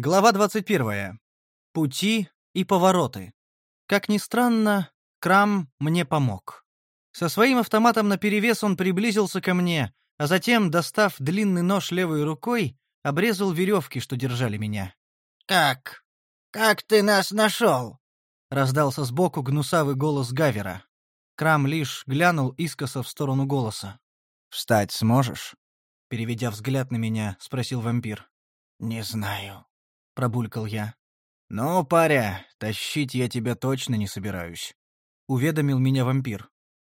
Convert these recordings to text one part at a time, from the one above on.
Глава 21. Пути и повороты. Как ни странно, Крам мне помог. Со своим автоматом наперевес он приблизился ко мне, а затем, достав длинный нож левой рукой, обрезал веревки, что держали меня. «Как? Как ты нас нашел?» — раздался сбоку гнусавый голос Гавера. Крам лишь глянул искоса в сторону голоса. «Встать сможешь?» — переведя взгляд на меня, спросил вампир. «Не знаю», — пробулькал я. «Ну, паря, тащить я тебя точно не собираюсь», — уведомил меня вампир.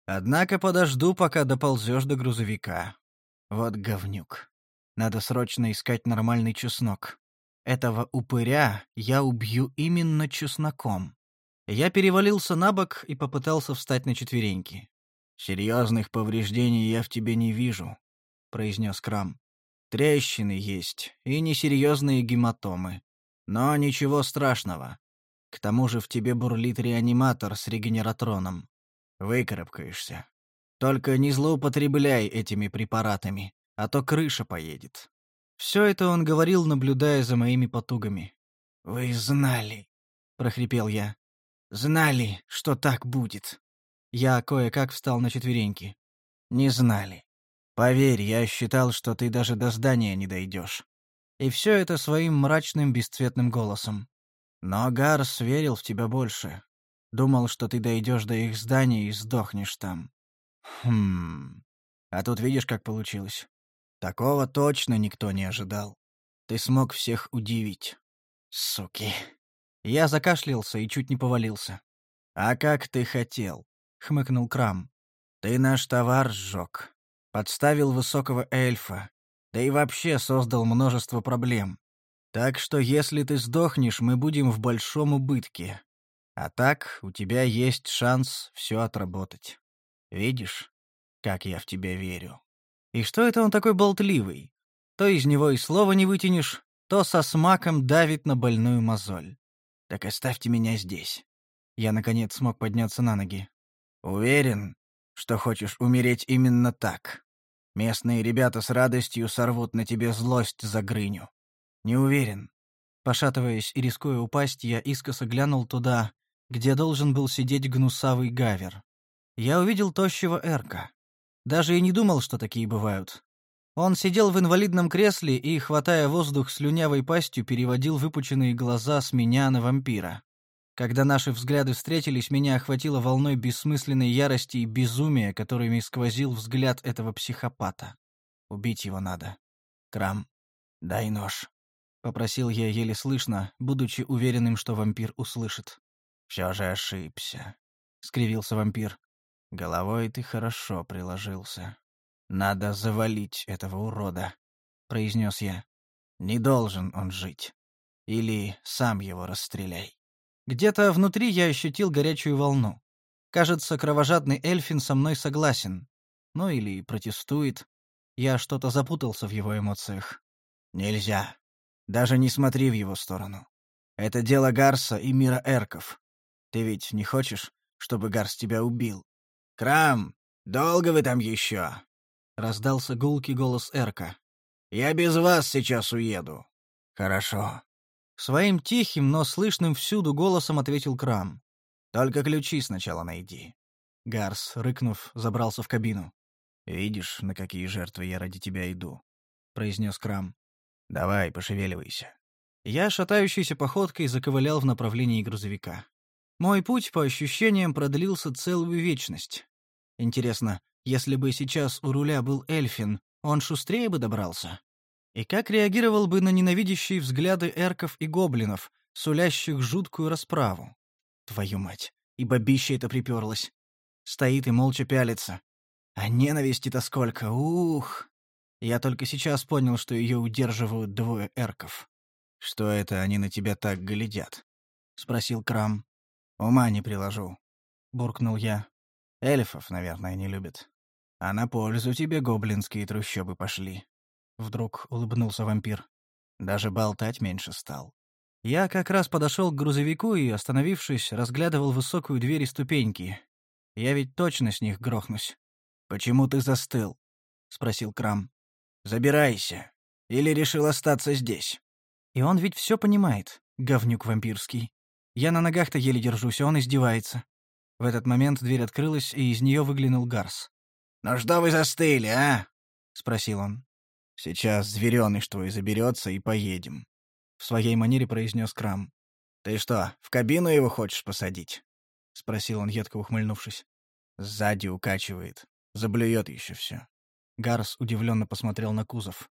«Однако подожду, пока доползешь до грузовика. Вот говнюк. Надо срочно искать нормальный чеснок. Этого упыря я убью именно чесноком». Я перевалился на бок и попытался встать на четвереньки. «Серьезных повреждений я в тебе не вижу», — произнес Крам. «Трещины есть и несерьезные гематомы. Но ничего страшного. К тому же в тебе бурлит реаниматор с регенератроном. Выкарабкаешься. Только не злоупотребляй этими препаратами, а то крыша поедет». Все это он говорил, наблюдая за моими потугами. «Вы знали», — прохрипел я. «Знали, что так будет». Я кое-как встал на четвереньки. «Не знали. Поверь, я считал, что ты даже до здания не дойдешь. И все это своим мрачным бесцветным голосом. Но Гарс верил в тебя больше. Думал, что ты дойдешь до их здания и сдохнешь там. Хм. А тут видишь, как получилось. Такого точно никто не ожидал. Ты смог всех удивить. Суки. Я закашлялся и чуть не повалился. А как ты хотел? хмыкнул Крам. Ты наш товар сжег. Подставил высокого эльфа. Да и вообще создал множество проблем. Так что если ты сдохнешь, мы будем в большом убытке. А так у тебя есть шанс все отработать. Видишь, как я в тебя верю. И что это он такой болтливый? То из него и слова не вытянешь, то со смаком давит на больную мозоль. Так оставьте меня здесь. Я, наконец, смог подняться на ноги. Уверен, что хочешь умереть именно так. Местные ребята с радостью сорвут на тебе злость за грыню. Не уверен. Пошатываясь и рискуя упасть, я искоса глянул туда, где должен был сидеть гнусавый гавер. Я увидел тощего Эрка. Даже и не думал, что такие бывают. Он сидел в инвалидном кресле и, хватая воздух слюнявой пастью, переводил выпученные глаза с меня на вампира. Когда наши взгляды встретились, меня охватило волной бессмысленной ярости и безумия, которыми сквозил взгляд этого психопата. Убить его надо. Крам, дай нож. Попросил я еле слышно, будучи уверенным, что вампир услышит. Все же ошибся. Скривился вампир. Головой ты хорошо приложился. Надо завалить этого урода, произнес я. Не должен он жить. Или сам его расстреляй. Где-то внутри я ощутил горячую волну. Кажется, кровожадный эльфин со мной согласен. Ну или протестует. Я что-то запутался в его эмоциях. Нельзя. Даже не смотри в его сторону. Это дело Гарса и мира эрков. Ты ведь не хочешь, чтобы Гарс тебя убил? Крам, долго вы там еще? Раздался гулкий голос Эрка. Я без вас сейчас уеду. Хорошо. Своим тихим, но слышным всюду голосом ответил Крам. «Только ключи сначала найди». Гарс, рыкнув, забрался в кабину. «Видишь, на какие жертвы я ради тебя иду», — произнес Крам. «Давай, пошевеливайся». Я шатающейся походкой заковылял в направлении грузовика. Мой путь, по ощущениям, продлился целую вечность. Интересно, если бы сейчас у руля был Эльфин, он шустрее бы добрался? И как реагировал бы на ненавидящие взгляды эрков и гоблинов, сулящих жуткую расправу? Твою мать, и бабища это приперлась. Стоит и молча пялится. А ненависти-то сколько, ух! Я только сейчас понял, что ее удерживают двое эрков. «Что это они на тебя так глядят?» — спросил Крам. «Ума не приложу», — буркнул я. «Эльфов, наверное, не любят. А на пользу тебе гоблинские трущобы пошли». — вдруг улыбнулся вампир. «Даже болтать меньше стал». Я как раз подошел к грузовику и, остановившись, разглядывал высокую дверь и ступеньки. Я ведь точно с них грохнусь. «Почему ты застыл?» — спросил Крам. «Забирайся. Или решил остаться здесь?» И он ведь все понимает, говнюк вампирский. Я на ногах-то еле держусь, а он издевается. В этот момент дверь открылась, и из нее выглянул Гарс. «Ну что вы застыли, а?» — спросил он. «Сейчас зверёныш твой заберется и поедем», — в своей манере произнес Крам. «Ты что, в кабину его хочешь посадить?» — спросил он, едко ухмыльнувшись. «Сзади укачивает. Заблюет еще все. Гарс удивленно посмотрел на кузов.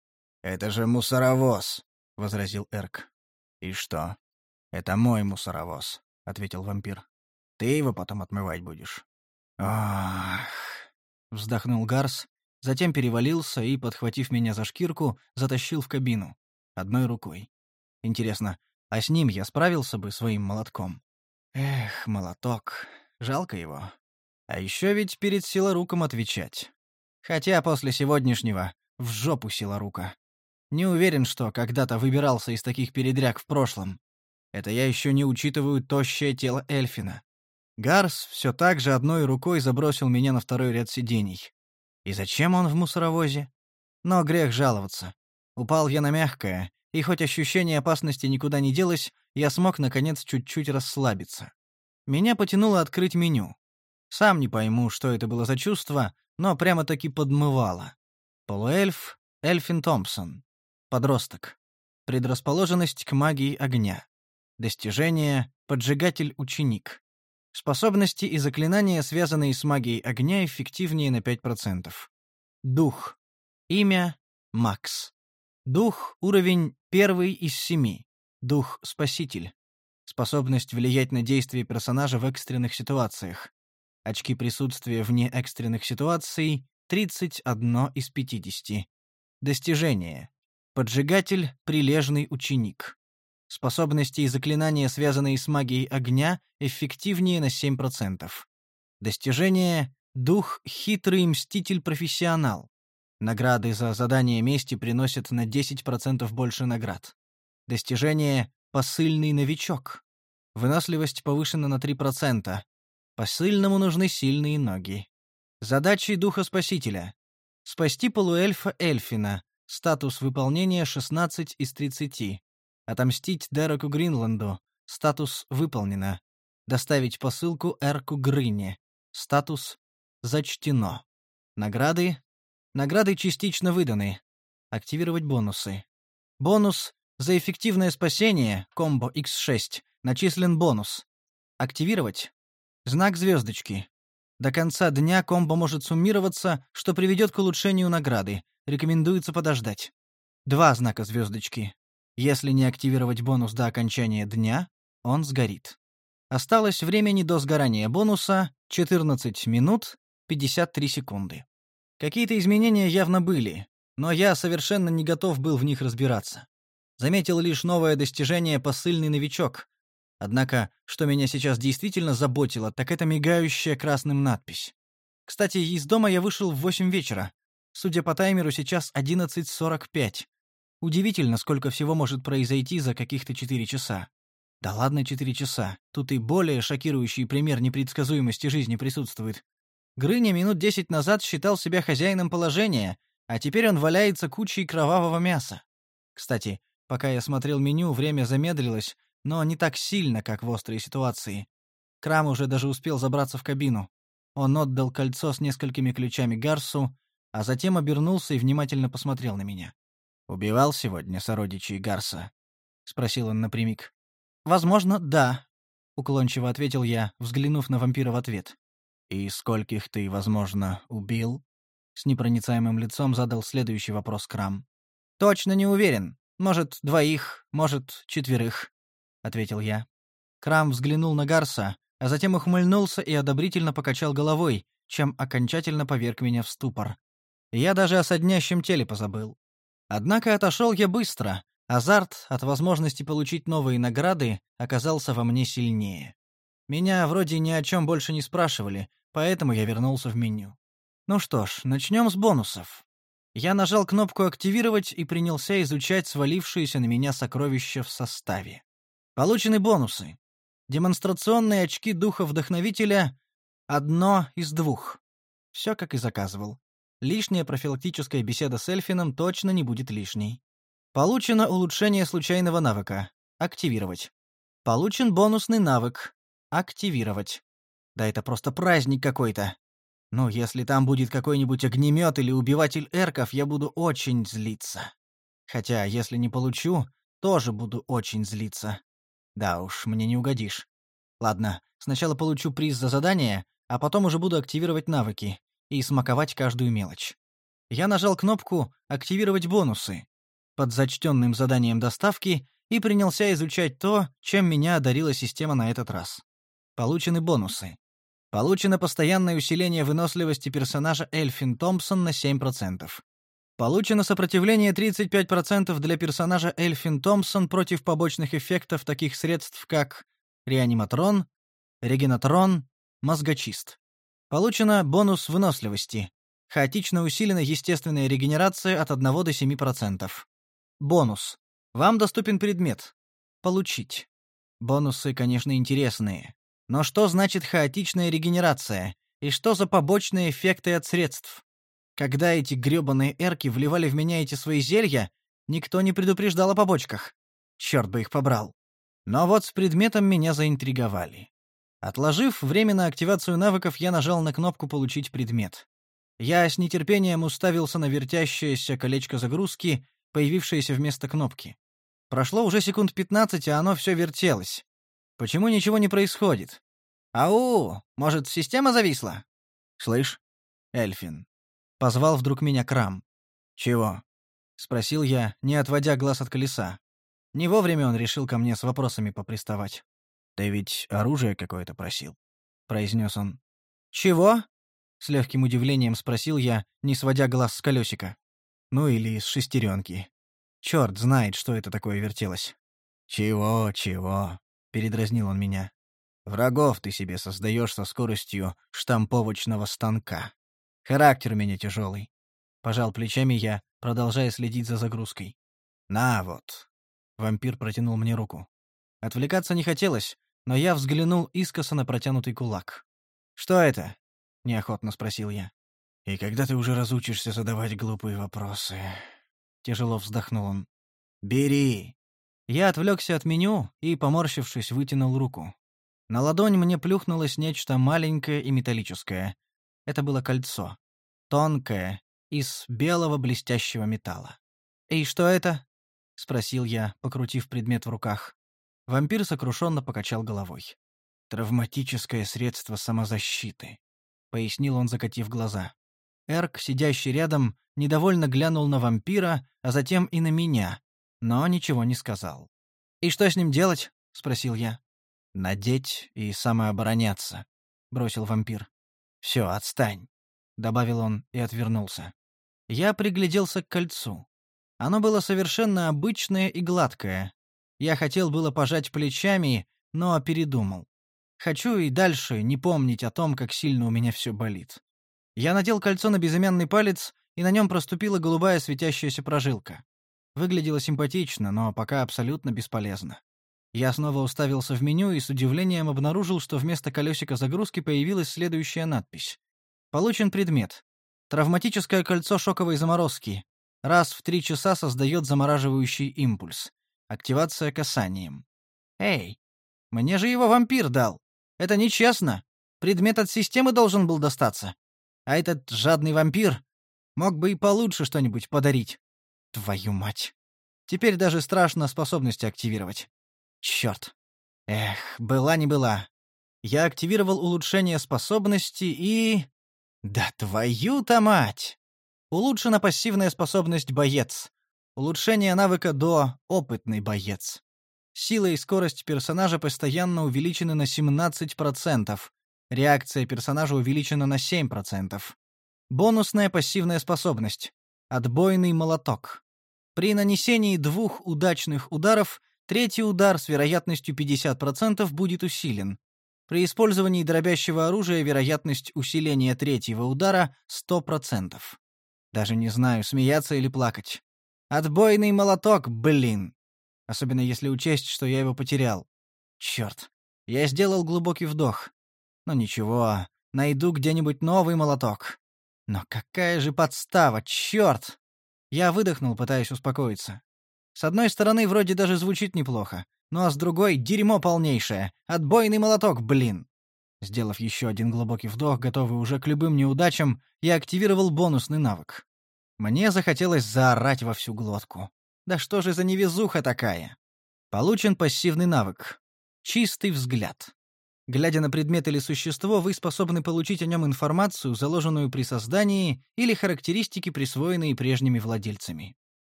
«Это же мусоровоз!» — возразил Эрк. «И что?» «Это мой мусоровоз», — ответил вампир. «Ты его потом отмывать будешь». «Ах!» — вздохнул Гарс, затем перевалился и, подхватив меня за шкирку, затащил в кабину. Одной рукой. Интересно, а с ним я справился бы своим молотком? Эх, молоток. Жалко его. А еще ведь перед силоруком отвечать. Хотя после сегодняшнего в жопу силорука. Не уверен, что когда-то выбирался из таких передряг в прошлом. Это я еще не учитываю тощее тело Эльфина. Гарс все так же одной рукой забросил меня на второй ряд сидений. И зачем он в мусоровозе? Но грех жаловаться. Упал я на мягкое, и хоть ощущение опасности никуда не делось, я смог, наконец, чуть-чуть расслабиться. Меня потянуло открыть меню. Сам не пойму, что это было за чувство, но прямо-таки подмывало. Полуэльф Эльфин Томпсон. Подросток. Предрасположенность к магии огня. Достижение Поджигатель-ученик. Способности и заклинания, связанные с магией огня, эффективнее на 5%. Дух. Имя Макс. Дух — уровень первый из семи. Дух-спаситель. Способность влиять на действия персонажа в экстренных ситуациях. Очки присутствия вне экстренных ситуаций — 31 из 50. Достижение. Поджигатель — прилежный ученик. Способности и заклинания, связанные с магией огня, эффективнее на 7%. Достижение — дух — хитрый мститель-профессионал. Награды за задание мести приносят на 10% больше наград. Достижение — посыльный новичок. Выносливость повышена на 3%. Посыльному нужны сильные ноги. Задачи Духа Спасителя. Спасти полуэльфа Эльфина. Статус выполнения 16 из 30. Отомстить Дереку Гринланду. Статус выполнено. Доставить посылку Эрку Грыне. Статус зачтено. Награды. Награды частично выданы. Активировать бонусы. Бонус за эффективное спасение, комбо X6, начислен бонус. Активировать Знак звездочки. До конца дня комбо может суммироваться, что приведет к улучшению награды. Рекомендуется подождать. Два знака звездочки. Если не активировать бонус до окончания дня, он сгорит. Осталось времени до сгорания бонуса 14 минут 53 секунды. Какие-то изменения явно были, но я совершенно не готов был в них разбираться. Заметил лишь новое достижение «Посыльный новичок», Однако, что меня сейчас действительно заботило, так это мигающая красным надпись. Кстати, из дома я вышел в 8 вечера. Судя по таймеру, сейчас 11.45. Удивительно, сколько всего может произойти за каких-то 4 часа. Да ладно 4 часа. Тут и более шокирующий пример непредсказуемости жизни присутствует. Грыня минут 10 назад считал себя хозяином положения, а теперь он валяется кучей кровавого мяса. Кстати, пока я смотрел меню, время замедлилось, но не так сильно, как в острой ситуации. Крам уже даже успел забраться в кабину. Он отдал кольцо с несколькими ключами Гарсу, а затем обернулся и внимательно посмотрел на меня. «Убивал сегодня сородичей Гарса?» — спросил он напрямик. «Возможно, да», — уклончиво ответил я, взглянув на вампира в ответ. «И скольких ты, возможно, убил?» С непроницаемым лицом задал следующий вопрос Крам. «Точно не уверен. Может, двоих, может, четверых ответил я. Крам взглянул на Гарса, а затем ухмыльнулся и одобрительно покачал головой, чем окончательно поверг меня в ступор. Я даже о соднящем теле позабыл. Однако отошел я быстро. Азарт от возможности получить новые награды оказался во мне сильнее. Меня вроде ни о чем больше не спрашивали, поэтому я вернулся в меню. Ну что ж, начнем с бонусов. Я нажал кнопку «Активировать» и принялся изучать свалившиеся на меня сокровища в составе. Получены бонусы. Демонстрационные очки духа вдохновителя — одно из двух. Все как и заказывал. Лишняя профилактическая беседа с Эльфином точно не будет лишней. Получено улучшение случайного навыка. Активировать. Получен бонусный навык. Активировать. Да это просто праздник какой-то. Ну, если там будет какой-нибудь огнемет или убиватель эрков, я буду очень злиться. Хотя, если не получу, тоже буду очень злиться. Да уж, мне не угодишь. Ладно, сначала получу приз за задание, а потом уже буду активировать навыки и смаковать каждую мелочь. Я нажал кнопку «Активировать бонусы» под зачтенным заданием доставки и принялся изучать то, чем меня одарила система на этот раз. Получены бонусы. Получено постоянное усиление выносливости персонажа Эльфин Томпсон на 7%. Получено сопротивление 35% для персонажа Эльфин Томпсон против побочных эффектов таких средств, как реаниматрон, регенатрон, мозгочист. Получено бонус выносливости. Хаотично усилена естественная регенерация от 1 до 7%. Бонус. Вам доступен предмет. Получить. Бонусы, конечно, интересные. Но что значит хаотичная регенерация? И что за побочные эффекты от средств? Когда эти грёбаные эрки вливали в меня эти свои зелья, никто не предупреждал о побочках. Чёрт бы их побрал. Но вот с предметом меня заинтриговали. Отложив время на активацию навыков, я нажал на кнопку «Получить предмет». Я с нетерпением уставился на вертящееся колечко загрузки, появившееся вместо кнопки. Прошло уже секунд пятнадцать, а оно все вертелось. Почему ничего не происходит? Ау, может, система зависла? Слышь, Эльфин. Позвал вдруг меня Крам. Чего? Спросил я, не отводя глаз от колеса. Не вовремя он решил ко мне с вопросами поприставать. «Ты ведь оружие какое-то просил?» — произнес он. «Чего?» — с легким удивлением спросил я, не сводя глаз с колесика. «Ну или с шестеренки. Черт знает, что это такое вертелось». «Чего, чего?» передразнил он меня. Врагов ты себе создаешь со скоростью штамповочного станка. Характер у меня тяжелый. Пожал плечами я, продолжая следить за загрузкой. На вот. Вампир протянул мне руку. Отвлекаться не хотелось, но я взглянул искоса на протянутый кулак. «Что это?» — неохотно спросил я. «И когда ты уже разучишься задавать глупые вопросы?» Тяжело вздохнул он. «Бери!» Я отвлекся от меню и, поморщившись, вытянул руку. На ладонь мне плюхнулось нечто маленькое и металлическое. Это было кольцо. Тонкое, из белого блестящего металла. «И что это?» — спросил я, покрутив предмет в руках. Вампир сокрушенно покачал головой. «Травматическое средство самозащиты», — пояснил он, закатив глаза. Эрк, сидящий рядом, недовольно глянул на вампира, а затем и на меня, но ничего не сказал. «И что с ним делать?» — спросил я. «Надеть и самообороняться», — бросил вампир. «Все, отстань», — добавил он и отвернулся. Я пригляделся к кольцу. Оно было совершенно обычное и гладкое. Я хотел было пожать плечами, но передумал. Хочу и дальше не помнить о том, как сильно у меня все болит. Я надел кольцо на безымянный палец, и на нем проступила голубая светящаяся прожилка. Выглядело симпатично, но пока абсолютно бесполезно. Я снова уставился в меню и с удивлением обнаружил, что вместо колесика загрузки появилась следующая надпись. Получен предмет. Травматическое кольцо шоковой заморозки. Раз в три часа создает замораживающий импульс. Активация касанием. Эй, мне же его вампир дал. Это нечестно. Предмет от системы должен был достаться. А этот жадный вампир мог бы и получше что-нибудь подарить. Твою мать. Теперь даже страшно способности активировать. Черт. Эх, была не была. Я активировал улучшение способности и... Да твою-то мать! Улучшена пассивная способность «Боец». Улучшение навыка до «Опытный боец». Сила и скорость персонажа постоянно увеличены на 17%. Реакция персонажа увеличена на 7%. Бонусная пассивная способность. Отбойный молоток. При нанесении двух удачных ударов третий удар с вероятностью 50% будет усилен. При использовании дробящего оружия вероятность усиления третьего удара 100%. Даже не знаю, смеяться или плакать. Отбойный молоток, блин. Особенно если учесть, что я его потерял. Черт. Я сделал глубокий вдох. Но ничего, найду где-нибудь новый молоток. Но какая же подстава, черт! Я выдохнул, пытаясь успокоиться. С одной стороны, вроде даже звучит неплохо, ну а с другой — дерьмо полнейшее. Отбойный молоток, блин. Сделав еще один глубокий вдох, готовый уже к любым неудачам, я активировал бонусный навык. Мне захотелось заорать во всю глотку. Да что же за невезуха такая? Получен пассивный навык. Чистый взгляд. Глядя на предмет или существо, вы способны получить о нем информацию, заложенную при создании, или характеристики, присвоенные прежними владельцами.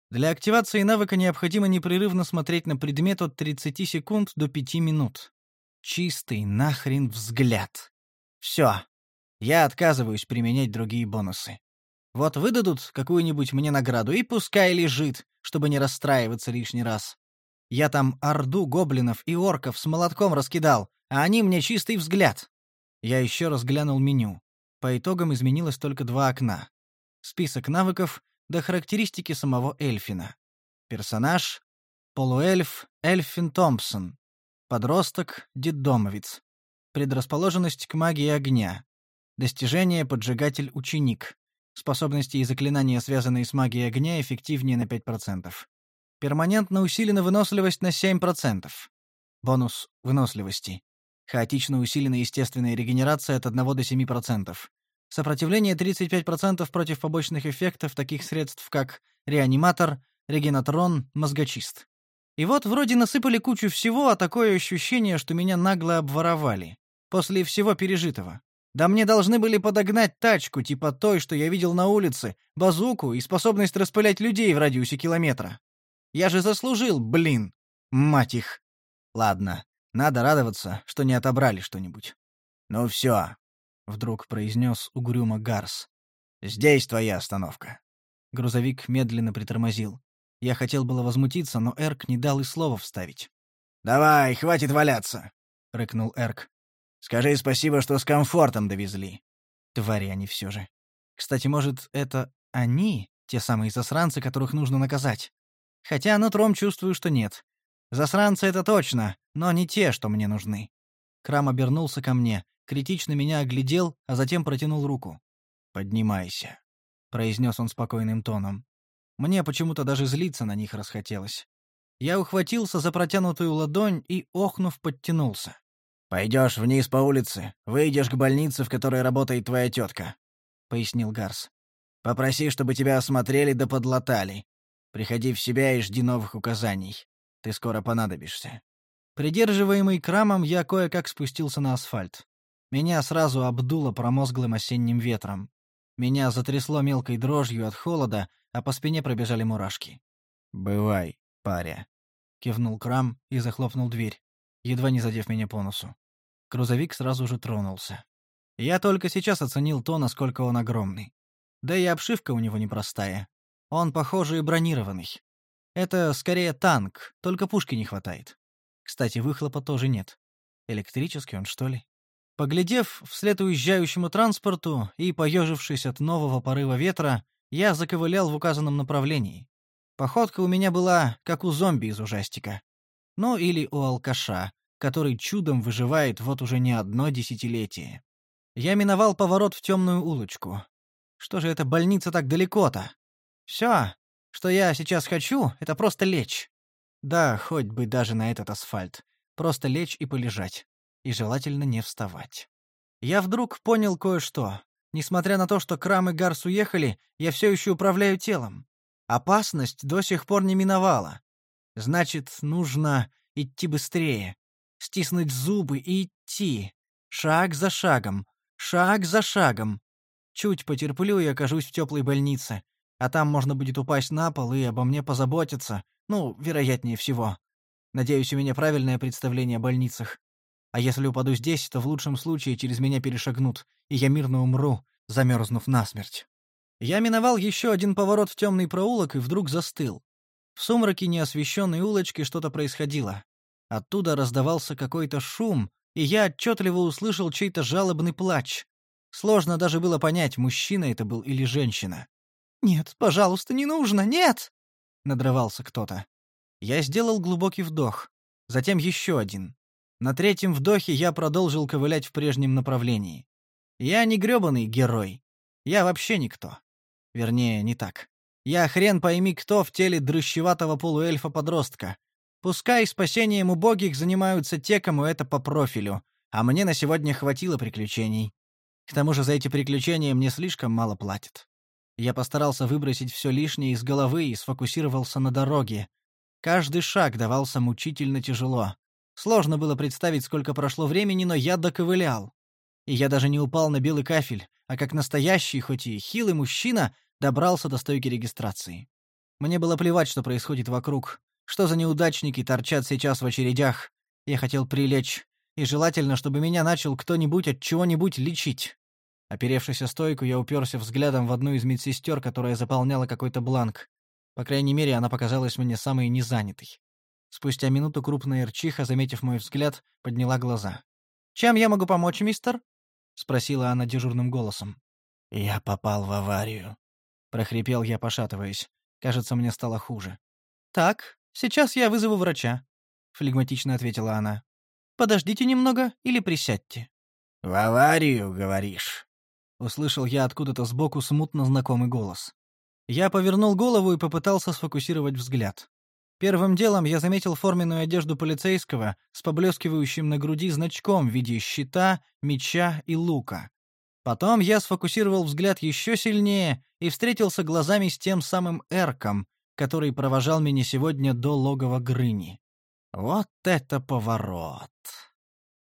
Для активации навыка необходимо непрерывно смотреть на предмет от 30 секунд до 5 минут. Чистый нахрен взгляд. Все. Я отказываюсь применять другие бонусы. Вот выдадут какую-нибудь мне награду, и пускай лежит, чтобы не расстраиваться лишний раз. Я там орду гоблинов и орков с молотком раскидал, а они мне чистый взгляд. Я еще раз глянул меню. По итогам изменилось только два окна. Список навыков да характеристики самого Эльфина. Персонаж — полуэльф Эльфин Томпсон. Подросток — детдомовец. Предрасположенность к магии огня. Достижение — поджигатель-ученик. Способности и заклинания, связанные с магией огня, эффективнее на 5%. Перманентно усилена выносливость на 7%. Бонус выносливости. Хаотично усиленная естественная регенерация от 1 до 7%. Сопротивление 35% против побочных эффектов таких средств, как реаниматор, регенатрон, мозгочист. И вот вроде насыпали кучу всего, а такое ощущение, что меня нагло обворовали. После всего пережитого. Да мне должны были подогнать тачку, типа той, что я видел на улице, базуку и способность распылять людей в радиусе километра. Я же заслужил, блин. Мать их. Ладно, надо радоваться, что не отобрали что-нибудь. «Ну все», — вдруг произнес угрюмо Гарс. «Здесь твоя остановка». Грузовик медленно притормозил. Я хотел было возмутиться, но Эрк не дал и слова вставить. «Давай, хватит валяться!» — рыкнул Эрк. «Скажи спасибо, что с комфортом довезли». Твари они все же. Кстати, может, это они, те самые засранцы, которых нужно наказать? Хотя нутром чувствую, что нет. Засранцы — это точно, но не те, что мне нужны. Крам обернулся ко мне, критично меня оглядел, а затем протянул руку. «Поднимайся», — произнес он спокойным тоном. Мне почему-то даже злиться на них расхотелось. Я ухватился за протянутую ладонь и, охнув, подтянулся. «Пойдешь вниз по улице, выйдешь к больнице, в которой работает твоя тетка», — пояснил Гарс. «Попроси, чтобы тебя осмотрели да подлатали. Приходи в себя и жди новых указаний. Ты скоро понадобишься». Придерживаемый крамом, я кое-как спустился на асфальт. Меня сразу обдуло промозглым осенним ветром. Меня затрясло мелкой дрожью от холода, а по спине пробежали мурашки. «Бывай, паря», — кивнул Крам и захлопнул дверь, едва не задев меня по носу. Грузовик сразу же тронулся. Я только сейчас оценил то, насколько он огромный. Да и обшивка у него непростая. Он, похоже, и бронированный. Это скорее танк, только пушки не хватает. Кстати, выхлопа тоже нет. Электрический он, что ли? Поглядев вслед уезжающему транспорту и поежившись от нового порыва ветра, я заковылял в указанном направлении. Походка у меня была, как у зомби из ужастика. Ну или у алкаша, который чудом выживает вот уже не одно десятилетие. Я миновал поворот в темную улочку. Что же эта больница так далеко-то? Все, что я сейчас хочу, это просто лечь. Да, хоть бы даже на этот асфальт. Просто лечь и полежать. И желательно не вставать. Я вдруг понял кое-что. Несмотря на то, что Крам и Гарс уехали, я все еще управляю телом. Опасность до сих пор не миновала. Значит, нужно идти быстрее. Стиснуть зубы и идти. Шаг за шагом. Шаг за шагом. Чуть потерплю и окажусь в теплой больнице. А там можно будет упасть на пол и обо мне позаботиться, ну, вероятнее всего. Надеюсь, у меня правильное представление о больницах. А если упаду здесь, то в лучшем случае через меня перешагнут, и я мирно умру, замерзнув насмерть. Я миновал еще один поворот в темный проулок и вдруг застыл. В сумраке неосвещенной улочки что-то происходило. Оттуда раздавался какой-то шум, и я отчетливо услышал чей-то жалобный плач. Сложно даже было понять, мужчина это был или женщина. «Нет, пожалуйста, не нужно, нет!» надрывался кто-то. Я сделал глубокий вдох, затем еще один. На третьем вдохе я продолжил ковылять в прежнем направлении. Я не грёбаный герой. Я вообще никто. Вернее, не так. Я хрен пойми кто в теле дрыщеватого полуэльфа-подростка. Пускай спасением убогих занимаются те, кому это по профилю, а мне на сегодня хватило приключений. К тому же за эти приключения мне слишком мало платят. Я постарался выбросить все лишнее из головы и сфокусировался на дороге. Каждый шаг давался мучительно тяжело. Сложно было представить, сколько прошло времени, но я доковылял. И я даже не упал на белый кафель, а как настоящий, хоть и хилый мужчина, добрался до стойки регистрации. Мне было плевать, что происходит вокруг. Что за неудачники торчат сейчас в очередях? Я хотел прилечь, и желательно, чтобы меня начал кто-нибудь от чего-нибудь лечить. Оперевшись о стойку, я уперся взглядом в одну из медсестер, которая заполняла какой-то бланк. По крайней мере, она показалась мне самой незанятой. Спустя минуту крупная эрчиха, заметив мой взгляд, подняла глаза. «Чем я могу помочь, мистер?» — спросила она дежурным голосом. «Я попал в аварию», — прохрипел я, пошатываясь. Кажется, мне стало хуже. «Так, сейчас я вызову врача», — флегматично ответила она. «Подождите немного или присядьте». «В аварию, говоришь?» Услышал я откуда-то сбоку смутно знакомый голос. Я повернул голову и попытался сфокусировать взгляд. Первым делом я заметил форменную одежду полицейского с поблескивающим на груди значком в виде щита, меча и лука. Потом я сфокусировал взгляд еще сильнее и встретился глазами с тем самым Эрком, который провожал меня сегодня до логова Грыни. Вот это поворот!